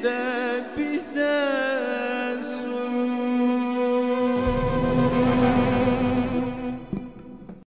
the